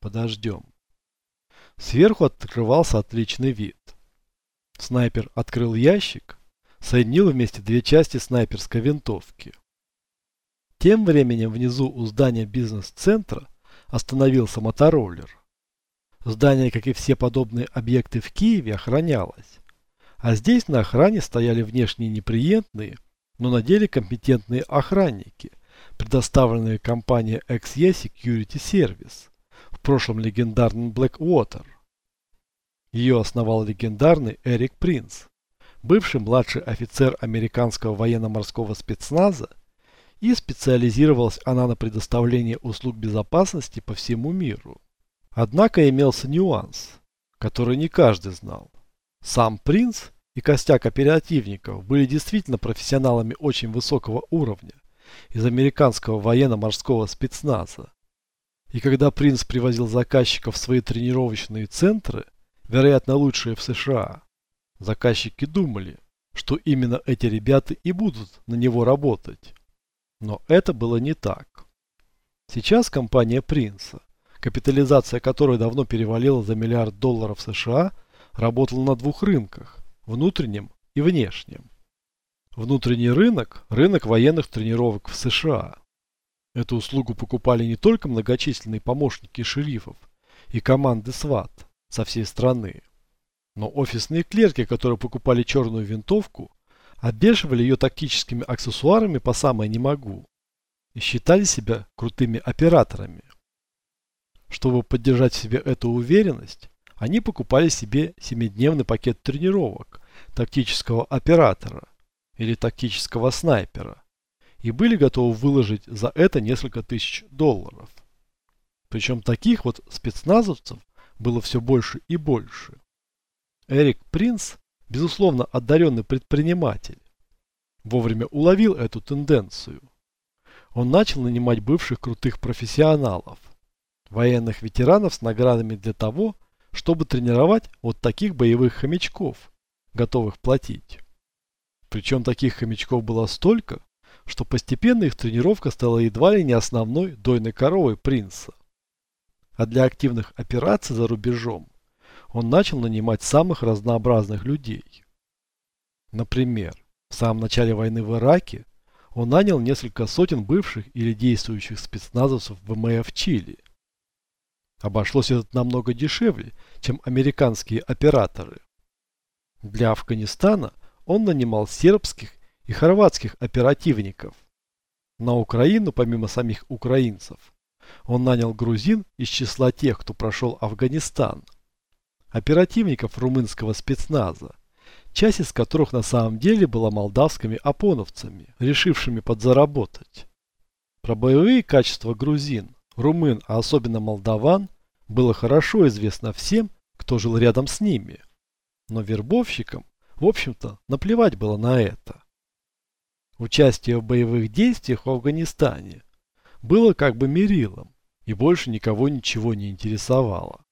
Подождем. Сверху открывался отличный вид. Снайпер открыл ящик, соединил вместе две части снайперской винтовки. Тем временем внизу у здания бизнес-центра остановился мотороллер. Здание, как и все подобные объекты в Киеве, охранялось. А здесь на охране стояли внешне неприятные, но на деле компетентные охранники, предоставленные компанией XE Security Service, в прошлом легендарным Blackwater. Ее основал легендарный Эрик Принц, бывший младший офицер американского военно-морского спецназа, и специализировалась она на предоставлении услуг безопасности по всему миру. Однако имелся нюанс, который не каждый знал. Сам принц и костяк оперативников были действительно профессионалами очень высокого уровня из американского военно-морского спецназа. И когда принц привозил заказчиков в свои тренировочные центры, вероятно лучшие в США, заказчики думали, что именно эти ребята и будут на него работать. Но это было не так. Сейчас компания Принца, капитализация которой давно перевалила за миллиард долларов США, работала на двух рынках – внутреннем и внешнем. Внутренний рынок – рынок военных тренировок в США. Эту услугу покупали не только многочисленные помощники шерифов и команды СВАТ со всей страны, но офисные клерки, которые покупали черную винтовку, обвешивали ее тактическими аксессуарами по самое не могу и считали себя крутыми операторами. Чтобы поддержать в себе эту уверенность, они покупали себе семидневный пакет тренировок тактического оператора или тактического снайпера и были готовы выложить за это несколько тысяч долларов. Причем таких вот спецназовцев было все больше и больше. Эрик Принц, безусловно одаренный предприниматель, вовремя уловил эту тенденцию. Он начал нанимать бывших крутых профессионалов, военных ветеранов с наградами для того, чтобы тренировать вот таких боевых хомячков, готовых платить. Причем таких хомячков было столько, что постепенно их тренировка стала едва ли не основной дойной коровой принца. А для активных операций за рубежом он начал нанимать самых разнообразных людей. Например, в самом начале войны в Ираке он нанял несколько сотен бывших или действующих спецназовцев ВМФ Чили. Обошлось это намного дешевле, чем американские операторы. Для Афганистана он нанимал сербских и хорватских оперативников. На Украину, помимо самих украинцев, он нанял грузин из числа тех, кто прошел Афганистан. Оперативников румынского спецназа, часть из которых на самом деле была молдавскими опоновцами, решившими подзаработать. Про боевые качества грузин, румын, а особенно молдаван, было хорошо известно всем, кто жил рядом с ними. Но вербовщикам, в общем-то, наплевать было на это. Участие в боевых действиях в Афганистане было как бы мерилом, и больше никого ничего не интересовало.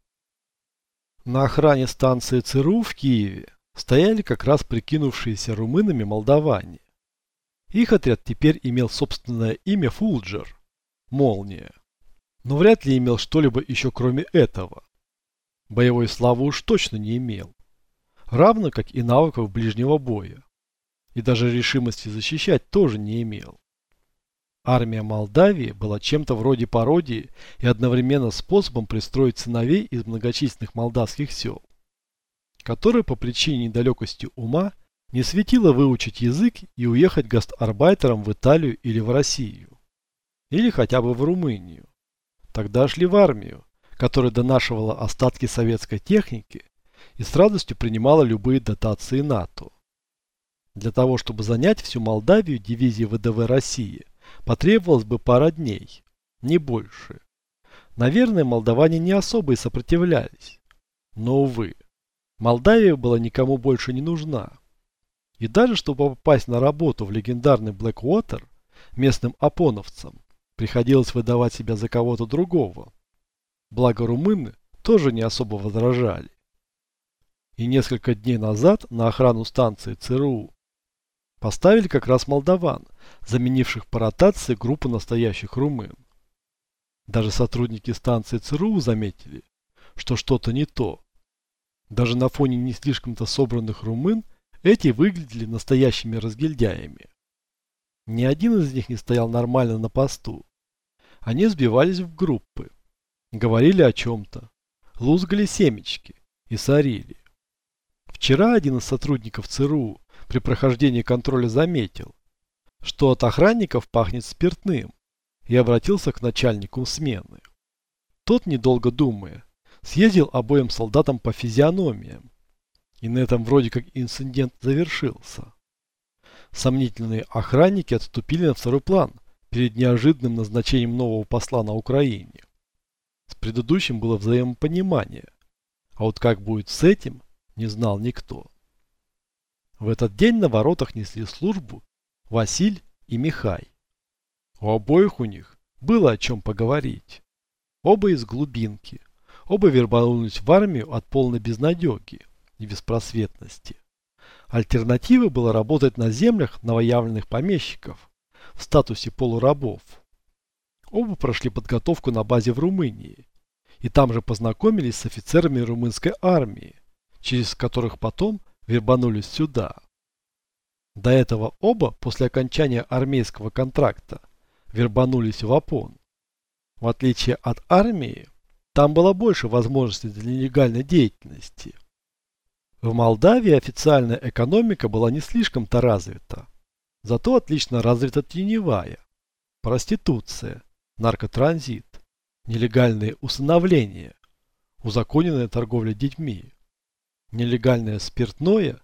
На охране станции ЦРУ в Киеве стояли как раз прикинувшиеся румынами молдаване. Их отряд теперь имел собственное имя Фулджер – Молния. Но вряд ли имел что-либо еще кроме этого. Боевой славы уж точно не имел. Равно как и навыков ближнего боя и даже решимости защищать тоже не имел. Армия Молдавии была чем-то вроде пародии и одновременно способом пристроить сыновей из многочисленных молдавских сел, которые по причине недалекости ума не светило выучить язык и уехать гастарбайтером в Италию или в Россию. Или хотя бы в Румынию. Тогда шли в армию, которая донашивала остатки советской техники и с радостью принимала любые дотации НАТО. Для того, чтобы занять всю Молдавию дивизии ВДВ России, потребовалось бы пара дней, не больше. Наверное, молдаване не особо и сопротивлялись. Но, увы, Молдавия была никому больше не нужна. И даже чтобы попасть на работу в легендарный Blackwater, местным апоновцам, приходилось выдавать себя за кого-то другого. Благо румыны тоже не особо возражали. И несколько дней назад на охрану станции ЦРУ Поставили как раз молдаван, заменивших по ротации группу настоящих румын. Даже сотрудники станции ЦРУ заметили, что что-то не то. Даже на фоне не слишком-то собранных румын эти выглядели настоящими разгильдяями. Ни один из них не стоял нормально на посту. Они сбивались в группы, говорили о чем-то, лузгали семечки и сорили. Вчера один из сотрудников ЦРУ при прохождении контроля заметил, что от охранников пахнет спиртным, и обратился к начальнику смены. Тот, недолго думая, съездил обоим солдатам по физиономиям, и на этом вроде как инцидент завершился. Сомнительные охранники отступили на второй план перед неожиданным назначением нового посла на Украине. С предыдущим было взаимопонимание, а вот как будет с этим, не знал никто. В этот день на воротах несли службу Василь и Михай. У обоих у них было о чем поговорить. Оба из глубинки. Оба вербанулись в армию от полной безнадеги и беспросветности. Альтернативой было работать на землях новоявленных помещиков в статусе полурабов. Оба прошли подготовку на базе в Румынии и там же познакомились с офицерами румынской армии, через которых потом вербанулись сюда. До этого оба после окончания армейского контракта вербанулись в ОПОН. В отличие от армии, там было больше возможностей для нелегальной деятельности. В Молдавии официальная экономика была не слишком-то развита. Зато отлично развита теневая. Проституция, наркотранзит, нелегальные усыновления, узаконенная торговля детьми, нелегальное спиртное,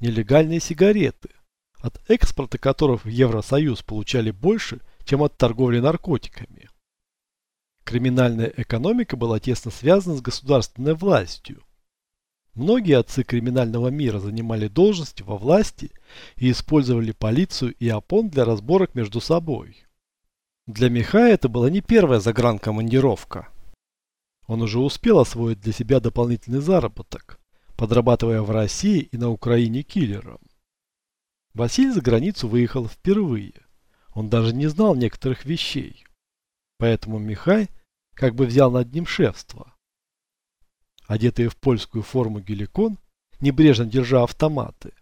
нелегальные сигареты, от экспорта которых в Евросоюз получали больше, чем от торговли наркотиками. Криминальная экономика была тесно связана с государственной властью. Многие отцы криминального мира занимали должности во власти и использовали полицию и ОПОН для разборок между собой. Для Михая это была не первая загранкомандировка. Он уже успел освоить для себя дополнительный заработок, подрабатывая в России и на Украине киллером. Василий за границу выехал впервые. Он даже не знал некоторых вещей. Поэтому Михай как бы взял над ним шефство. Одетые в польскую форму геликон, небрежно держа автоматы,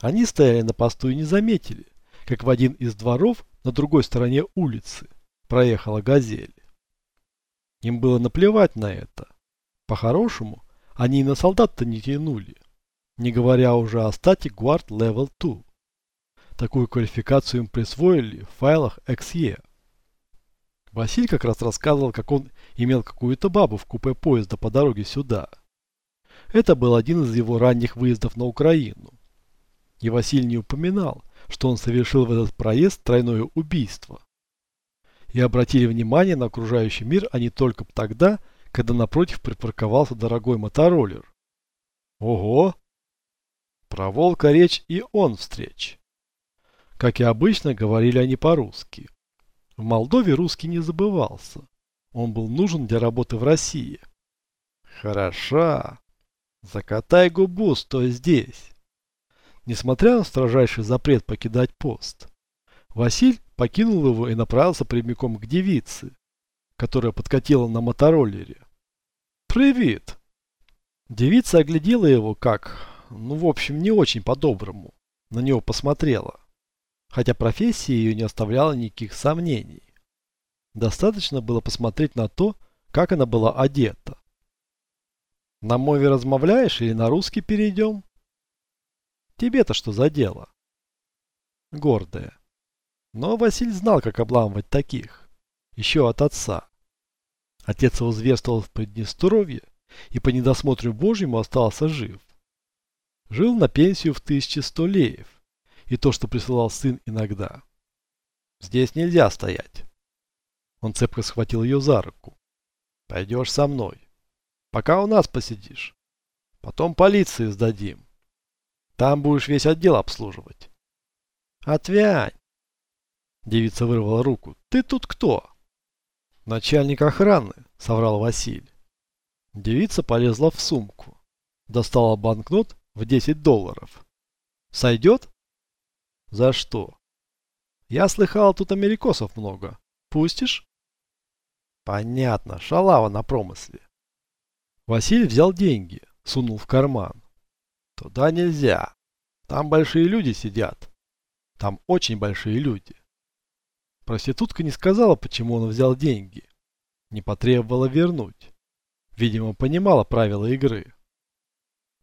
они стояли на посту и не заметили, как в один из дворов на другой стороне улицы проехала газель. Им было наплевать на это. По-хорошему, они и на солдат-то не тянули, не говоря уже о стате Guard Level 2. Такую квалификацию им присвоили в файлах XE. Василь как раз рассказывал, как он имел какую-то бабу в купе поезда по дороге сюда. Это был один из его ранних выездов на Украину. И Василий не упоминал, что он совершил в этот проезд тройное убийство. И обратили внимание на окружающий мир они только тогда, когда напротив припарковался дорогой мотороллер. Ого! Про волка речь и он встреч. Как и обычно, говорили они по-русски. В Молдове русский не забывался. Он был нужен для работы в России. Хороша. Закатай губу, стой здесь. Несмотря на строжайший запрет покидать пост, Василь покинул его и направился прямиком к девице, которая подкатила на мотороллере. «Привет!» Девица оглядела его как, ну в общем, не очень по-доброму. На него посмотрела хотя профессия ее не оставляла никаких сомнений. Достаточно было посмотреть на то, как она была одета. На мове размовляешь или на русский перейдем? Тебе-то что за дело? Гордая. Но Василь знал, как обламывать таких. Еще от отца. Отец его зверствовал в Приднестровье и по недосмотру Божьему остался жив. Жил на пенсию в 1100 леев и то, что присылал сын иногда. Здесь нельзя стоять. Он цепко схватил ее за руку. Пойдешь со мной. Пока у нас посидишь. Потом полиции сдадим. Там будешь весь отдел обслуживать. Отвянь. Девица вырвала руку. Ты тут кто? Начальник охраны, соврал Василь. Девица полезла в сумку. Достала банкнот в 10 долларов. Сойдет? За что? Я слыхал, тут америкосов много. Пустишь? Понятно, шалава на промысле. Василий взял деньги, сунул в карман. Туда нельзя. Там большие люди сидят. Там очень большие люди. Проститутка не сказала, почему он взял деньги. Не потребовала вернуть. Видимо, понимала правила игры.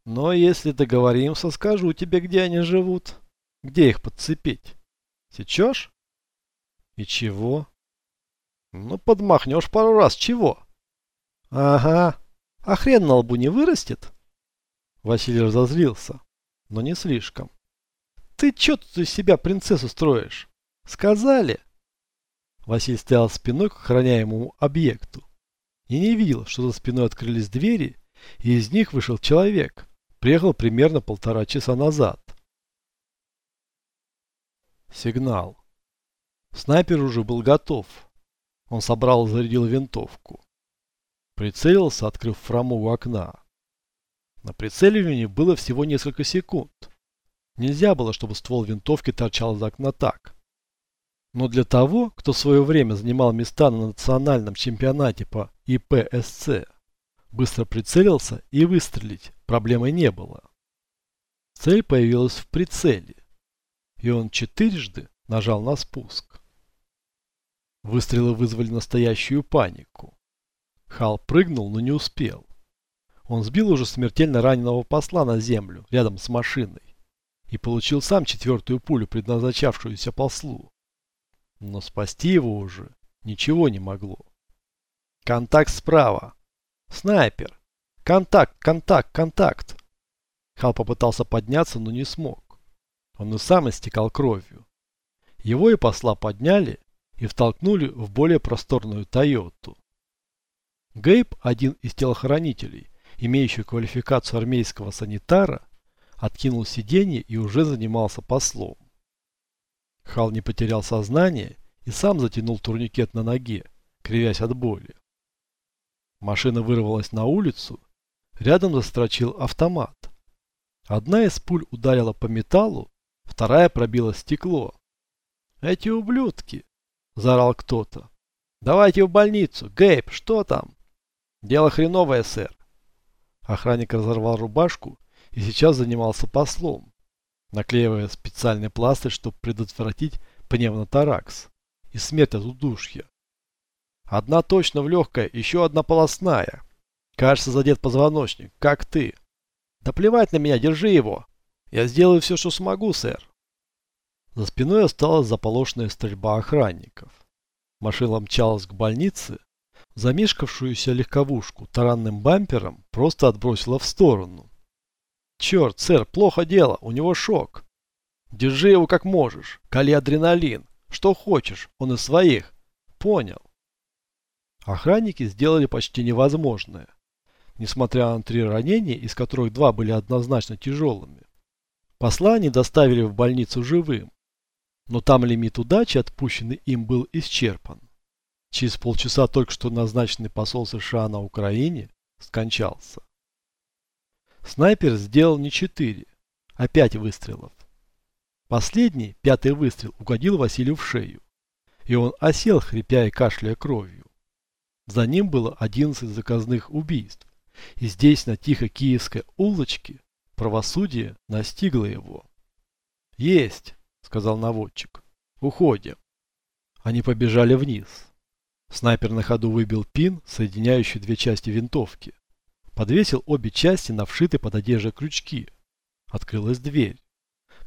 Но если договоримся, скажу тебе, где они живут. Где их подцепить? Сечешь? И чего? Ну, подмахнешь пару раз, чего? Ага. А хрен на лбу не вырастет? Василий разозлился, но не слишком. Ты чё тут из себя принцессу строишь? Сказали? Василий стоял спиной к охраняемому объекту и не видел, что за спиной открылись двери, и из них вышел человек. Приехал примерно полтора часа назад. Сигнал. Снайпер уже был готов. Он собрал и зарядил винтовку. Прицелился, открыв фрамугу окна. На прицеливании было всего несколько секунд. Нельзя было, чтобы ствол винтовки торчал из окна так. Но для того, кто в свое время занимал места на национальном чемпионате по ИПСЦ, быстро прицелился и выстрелить проблемой не было. Цель появилась в прицеле, и он четырежды нажал на спуск. Выстрелы вызвали настоящую панику. Хал прыгнул, но не успел. Он сбил уже смертельно раненого посла на землю, рядом с машиной, и получил сам четвертую пулю, предназначавшуюся послу. Но спасти его уже ничего не могло. Контакт справа. Снайпер. Контакт, контакт, контакт. Хал попытался подняться, но не смог. Он и сам истекал кровью. Его и посла подняли и втолкнули в более просторную Тойоту. Гейб, один из телохранителей, имеющий квалификацию армейского санитара, откинул сиденье и уже занимался послом. Хал не потерял сознание и сам затянул турникет на ноге, кривясь от боли. Машина вырвалась на улицу, рядом застрочил автомат. Одна из пуль ударила по металлу, вторая пробила стекло. «Эти ублюдки!» – заорал кто-то. «Давайте в больницу! Гейб, что там?» «Дело хреновое, сэр!» Охранник разорвал рубашку и сейчас занимался послом наклеивая специальный пластырь, чтобы предотвратить пневмоторакс и смерть от удушья. Одна точно в легкое, еще одна полостная. Кажется, задет позвоночник, как ты. Да плевать на меня, держи его. Я сделаю все, что смогу, сэр. За спиной осталась заполошенная стрельба охранников. Машина мчалась к больнице, замешкавшуюся легковушку таранным бампером просто отбросила в сторону. Черт, сэр, плохо дело, у него шок. Держи его как можешь, кали адреналин. Что хочешь, он из своих. Понял. Охранники сделали почти невозможное. Несмотря на три ранения, из которых два были однозначно тяжелыми. Посла они доставили в больницу живым. Но там лимит удачи, отпущенный им, был исчерпан. Через полчаса только что назначенный посол США на Украине скончался. Снайпер сделал не четыре, а пять выстрелов. Последний, пятый выстрел, угодил Василию в шею. И он осел, хрипя и кашляя кровью. За ним было 11 заказных убийств. И здесь, на тихой киевской улочке, правосудие настигло его. «Есть!» — сказал наводчик. «Уходим!» Они побежали вниз. Снайпер на ходу выбил пин, соединяющий две части винтовки. Подвесил обе части на вшитые под одеждой крючки. Открылась дверь.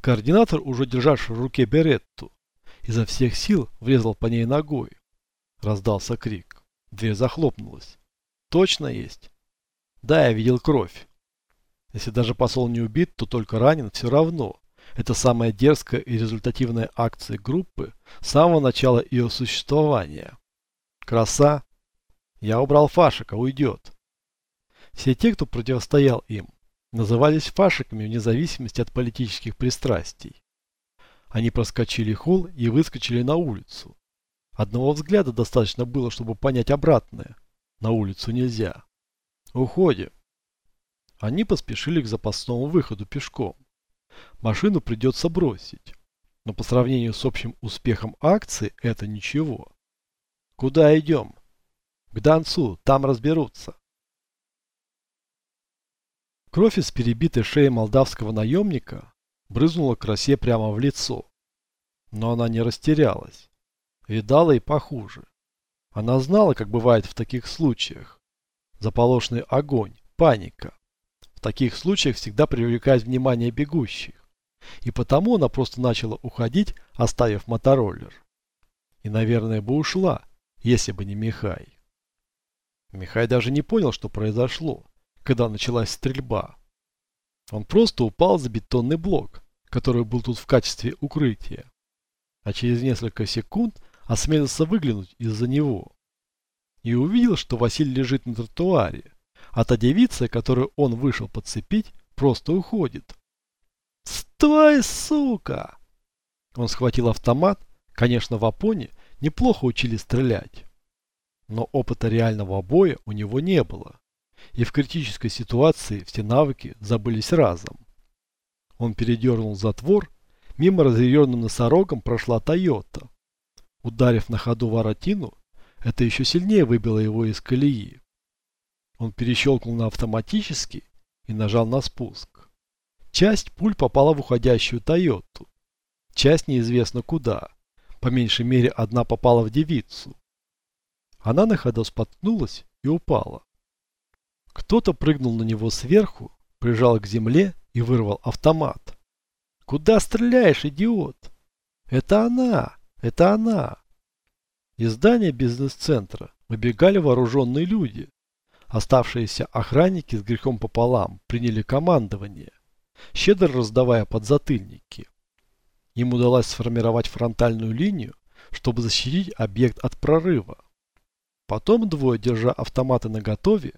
Координатор, уже державший в руке беретту, изо всех сил врезал по ней ногой. Раздался крик. Дверь захлопнулась. Точно есть? Да, я видел кровь. Если даже посол не убит, то только ранен все равно. Это самая дерзкая и результативная акция группы с самого начала ее существования. Краса. Я убрал Фашика, уйдет. Все те, кто противостоял им, назывались фашиками вне зависимости от политических пристрастий. Они проскочили холл и выскочили на улицу. Одного взгляда достаточно было, чтобы понять обратное. На улицу нельзя. Уходим. Они поспешили к запасному выходу пешком. Машину придется бросить. Но по сравнению с общим успехом акции это ничего. Куда идем? К Донцу, там разберутся. Кровь из перебитой шеи молдавского наемника брызнула красе прямо в лицо. Но она не растерялась. Видала и похуже. Она знала, как бывает в таких случаях. Заполошный огонь, паника. В таких случаях всегда привлекает внимание бегущих. И потому она просто начала уходить, оставив мотороллер. И, наверное, бы ушла, если бы не Михай. Михай даже не понял, что произошло, когда началась стрельба. Он просто упал за бетонный блок, который был тут в качестве укрытия. А через несколько секунд осмелился выглянуть из-за него. И увидел, что Василий лежит на тротуаре, а та девица, которую он вышел подцепить, просто уходит. «Стой, сука!» Он схватил автомат, конечно, в Апоне неплохо учили стрелять. Но опыта реального боя у него не было. И в критической ситуации все навыки забылись разом. Он передернул затвор, мимо разъяренным носорогом прошла Тойота. Ударив на ходу воротину, это еще сильнее выбило его из колеи. Он перещелкнул на автоматический и нажал на спуск. Часть пуль попала в уходящую Тойоту. Часть неизвестно куда. По меньшей мере одна попала в девицу. Она на ходу споткнулась и упала. Кто-то прыгнул на него сверху, прижал к земле и вырвал автомат. «Куда стреляешь, идиот?» «Это она! Это она!» Из здания бизнес-центра выбегали вооруженные люди. Оставшиеся охранники с грехом пополам приняли командование, щедро раздавая подзатыльники. Им удалось сформировать фронтальную линию, чтобы защитить объект от прорыва. Потом двое, держа автоматы наготове,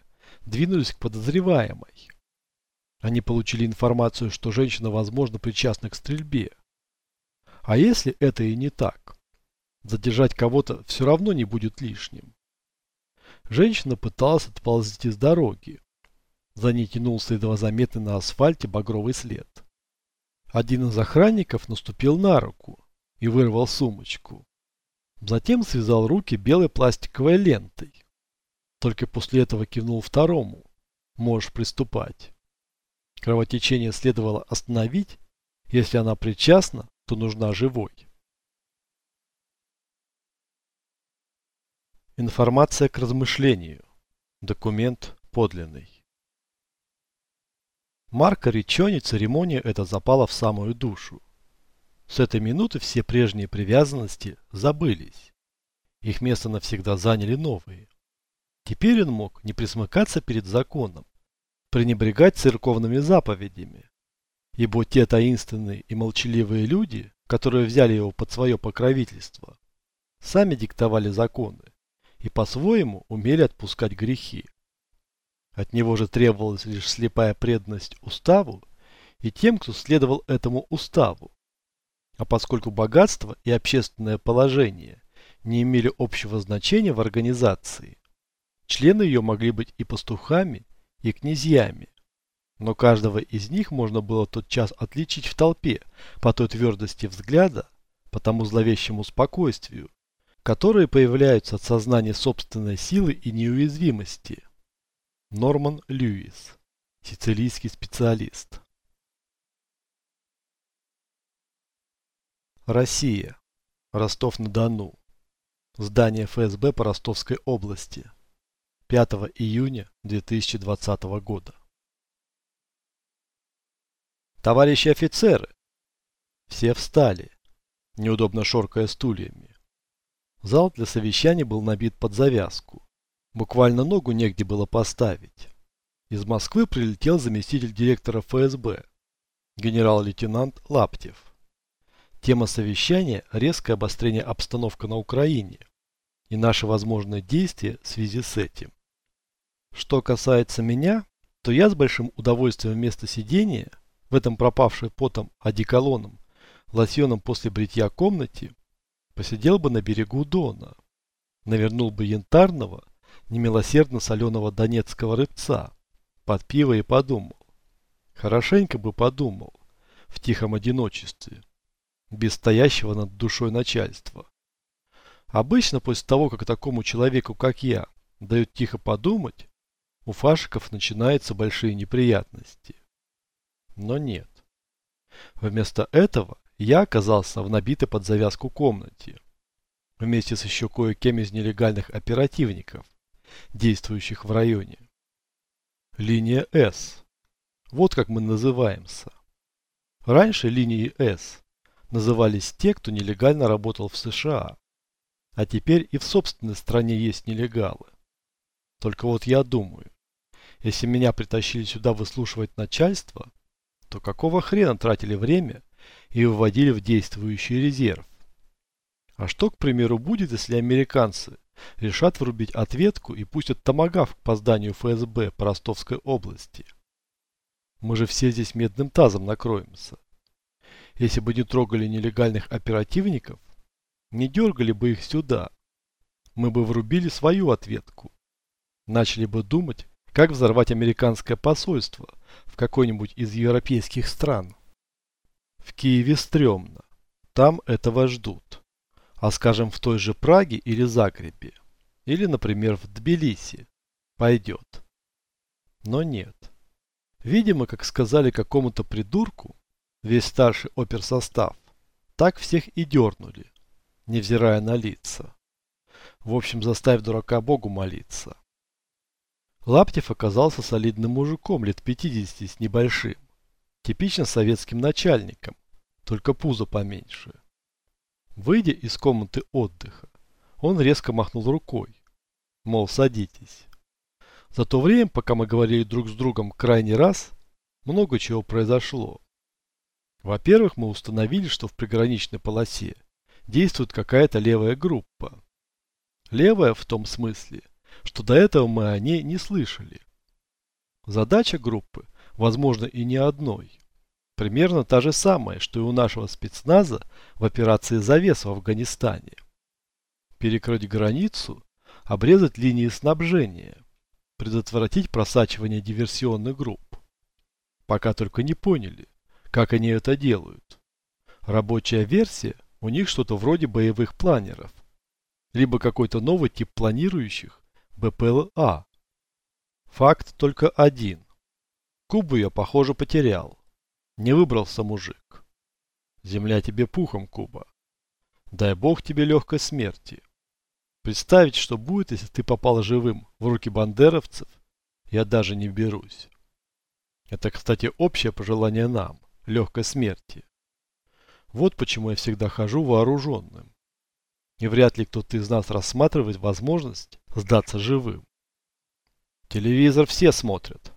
двинулись к подозреваемой. Они получили информацию, что женщина, возможно, причастна к стрельбе. А если это и не так? Задержать кого-то все равно не будет лишним. Женщина пыталась отползти с дороги. За ней тянулся едва заметный на асфальте багровый след. Один из охранников наступил на руку и вырвал сумочку. Затем связал руки белой пластиковой лентой. Только после этого кивнул второму. Можешь приступать. Кровотечение следовало остановить. Если она причастна, то нужна живой. Информация к размышлению. Документ подлинный. Марка Ричони церемония эта запала в самую душу. С этой минуты все прежние привязанности забылись. Их место навсегда заняли новые. Теперь он мог не присмыкаться перед законом, пренебрегать церковными заповедями. Ибо те таинственные и молчаливые люди, которые взяли его под свое покровительство, сами диктовали законы и по-своему умели отпускать грехи. От него же требовалась лишь слепая преданность уставу и тем, кто следовал этому уставу. А поскольку богатство и общественное положение не имели общего значения в организации, Члены ее могли быть и пастухами, и князьями. Но каждого из них можно было тот час отличить в толпе по той твердости взгляда, по тому зловещему спокойствию, которые появляются от сознания собственной силы и неуязвимости. Норман Льюис, сицилийский специалист. Россия. Ростов-на-Дону. Здание ФСБ по Ростовской области. 5 июня 2020 года. Товарищи офицеры! Все встали, неудобно шоркая стульями. Зал для совещаний был набит под завязку. Буквально ногу негде было поставить. Из Москвы прилетел заместитель директора ФСБ, генерал-лейтенант Лаптев. Тема совещания – резкое обострение обстановки на Украине и наши возможные действия в связи с этим. Что касается меня, то я с большим удовольствием вместо сидения в этом пропавшей потом одеколоном, лосьоном после бритья комнате, посидел бы на берегу Дона, навернул бы янтарного, немилосердно соленого донецкого рыбца под пиво и подумал. Хорошенько бы подумал в тихом одиночестве, без стоящего над душой начальства. Обычно после того, как такому человеку, как я, дают тихо подумать, у фашиков начинаются большие неприятности. Но нет. Вместо этого я оказался в набитой под завязку комнате, вместе с еще кое-кем из нелегальных оперативников, действующих в районе. Линия С. Вот как мы называемся. Раньше линией С назывались те, кто нелегально работал в США. А теперь и в собственной стране есть нелегалы. Только вот я думаю, если меня притащили сюда выслушивать начальство, то какого хрена тратили время и выводили в действующий резерв? А что, к примеру, будет, если американцы решат врубить ответку и пустят томагавк по зданию ФСБ по Ростовской области? Мы же все здесь медным тазом накроемся. Если бы не трогали нелегальных оперативников, не дергали бы их сюда, мы бы врубили свою ответку. Начали бы думать, как взорвать американское посольство в какой-нибудь из европейских стран. В Киеве стрёмно. Там этого ждут. А скажем, в той же Праге или Загребе, или, например, в Тбилиси, пойдет. Но нет. Видимо, как сказали какому-то придурку, весь старший оперсостав, так всех и дернули, невзирая на лица. В общем, заставь дурака Богу молиться. Лаптев оказался солидным мужиком лет 50 с небольшим. Типично советским начальником, только пузо поменьше. Выйдя из комнаты отдыха, он резко махнул рукой, мол, садитесь. За то время, пока мы говорили друг с другом крайний раз, много чего произошло. Во-первых, мы установили, что в приграничной полосе действует какая-то левая группа. Левая в том смысле, что до этого мы о ней не слышали. Задача группы, возможно, и не одной. Примерно та же самая, что и у нашего спецназа в операции «Завес» в Афганистане. Перекрыть границу, обрезать линии снабжения, предотвратить просачивание диверсионных групп. Пока только не поняли, как они это делают. Рабочая версия у них что-то вроде боевых планеров, либо какой-то новый тип планирующих, БПЛА. Факт только один. Кубу я, похоже, потерял. Не выбрался мужик. Земля тебе пухом, Куба. Дай бог тебе легкой смерти. Представить, что будет, если ты попал живым в руки бандеровцев, я даже не берусь. Это, кстати, общее пожелание нам, легкой смерти. Вот почему я всегда хожу вооруженным. И вряд ли кто-то из нас рассматривает возможность сдаться живым. Телевизор все смотрят,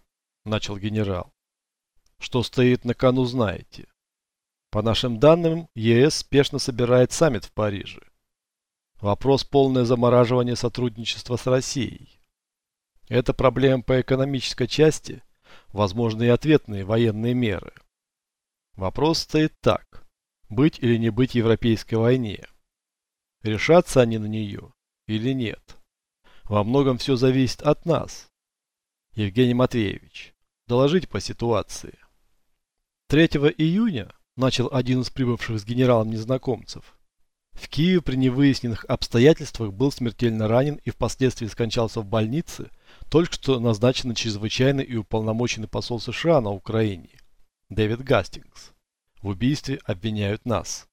начал генерал. Что стоит на кону, знаете. По нашим данным, ЕС спешно собирает саммит в Париже. Вопрос полное замораживание сотрудничества с Россией. Это проблема по экономической части, возможны и ответные военные меры. Вопрос стоит так, быть или не быть европейской войне. Решатся они на нее или нет. Во многом все зависит от нас. Евгений Матвеевич, доложить по ситуации. 3 июня начал один из прибывших с генералом незнакомцев. В Киеве при невыясненных обстоятельствах был смертельно ранен и впоследствии скончался в больнице только что назначенный чрезвычайный и уполномоченный посол США на Украине Дэвид Гастингс. В убийстве обвиняют нас.